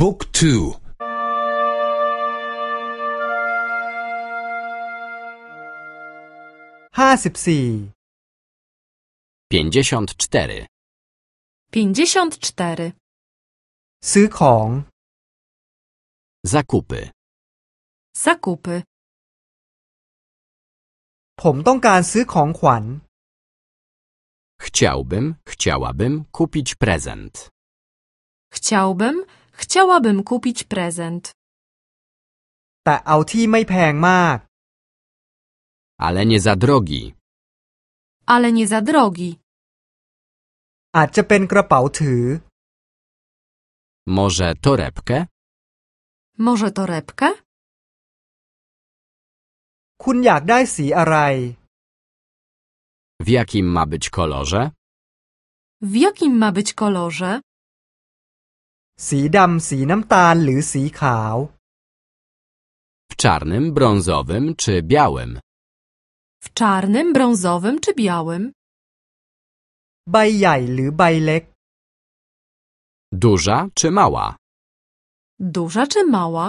บุ๊กทู ห้าสิบสี่ 54. 54. ซื้อของ Zakupy. Zakupy. ผมต้องการซื้อของขวัญ Chciałbym, chciałabym kupić prezent. Chciałbym, chciałabym kupić prezent. แต่เอาที่ไม่แพงมาก Ale nie za drogi. Ale nie za drogi. อาจจะเป็นกระเป๋าถือ Może torebkę? Może torebkę? คุณอยากได้สีอะไร W jakim ma być kolorze? W jakim ma być kolorze? สีดำสีน้ำตาลหรือสีขาว W czarnym, brązowym czy białym? W czarnym, brązowym czy białym? ใบใหญ่หรือใบเล็ก Duża czy mała? Duża czy mała?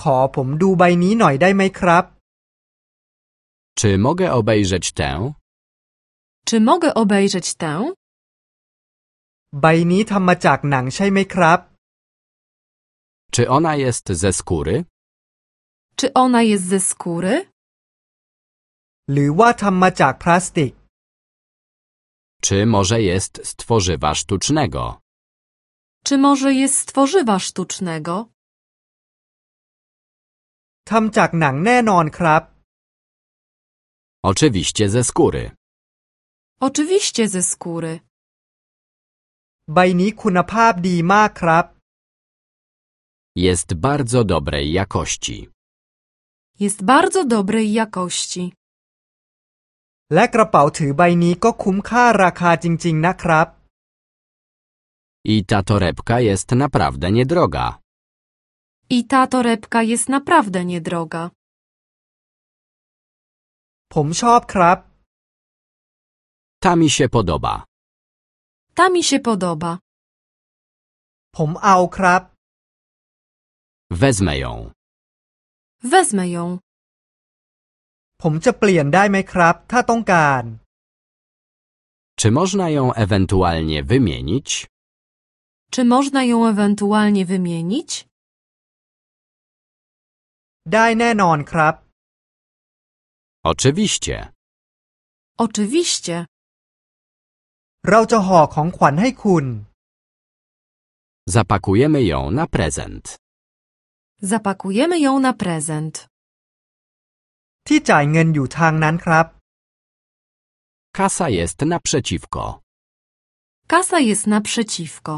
ขอผมดูใบนี้หน่อยได้ไหมครับ Czy mogę obejrzeć tę? Czy mogę obejrzeć tę? ใบนี้ทำมาจากหนังใช่ไหมครับ Czy ona jest ze skóry? Czy ona jest ze skóry? หรือว่าทำมาจากพลาสติก Czy może jest z tworzywa sztucznego? Czy może jest z tworzywa sztucznego? ทำจากหนังแน่นอนครับ Oczywiście ze skóry. Oczywiście ze skóry. ใบนี้คุณภาพดีมากครับ Jest bardzo dobrej jakości. Jest bardzo dobrej jakości. และกระเป๋าถือใบนี้ก็คุ้มค่าราคาจริง ๆ นะครับ I ta torebka jest naprawdę niedroga. I ta torebka jest naprawdę niedroga. ผมชอบครับ Ta mi się podoba. Ta mi się podoba. ผมเอาครับ Wezmę ją. Wezmę ją. ผมจะเปลี่ยนได้ไหมครับ ถ้าต้องการ Czy można ją ewentualnie wymienić? Czy można ją ewentualnie wymienić? ได้แน่นอนครับ Oczywiście. Oczywiście. เราจะห่อของขวัญให้คุณ Zapakujemy ją na prezent. Zapakujemy ją na prezent. ที่จ่ายเงินอยู่ทางนั้นครับ Kasa jest naprzeciwko. Kasa jest naprzeciwko.